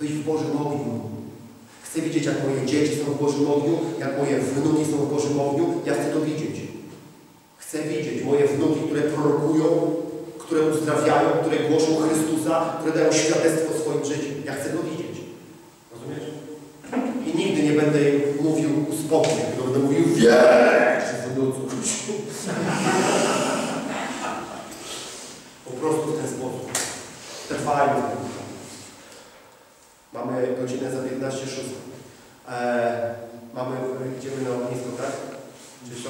być w Bożym ogniu. Chcę widzieć, jak moje dzieci są w Bożym ogniu, jak moje wnuki są w Bożym ogniu. Ja chcę to widzieć. Chcę widzieć moje wnuki, które prorokują, które uzdrawiają, które głoszą Chrystusa, które dają świadectwo swoim życiem. Ja chcę to widzieć. Rozumiesz? I nigdy nie będę im mówił uspokój, tylko będę mówił wiesz. Po prostu w ten sposób. Tym. Mamy godzinę za 15 szóstą. Eee, mamy, idziemy na ognisko, tak? Czy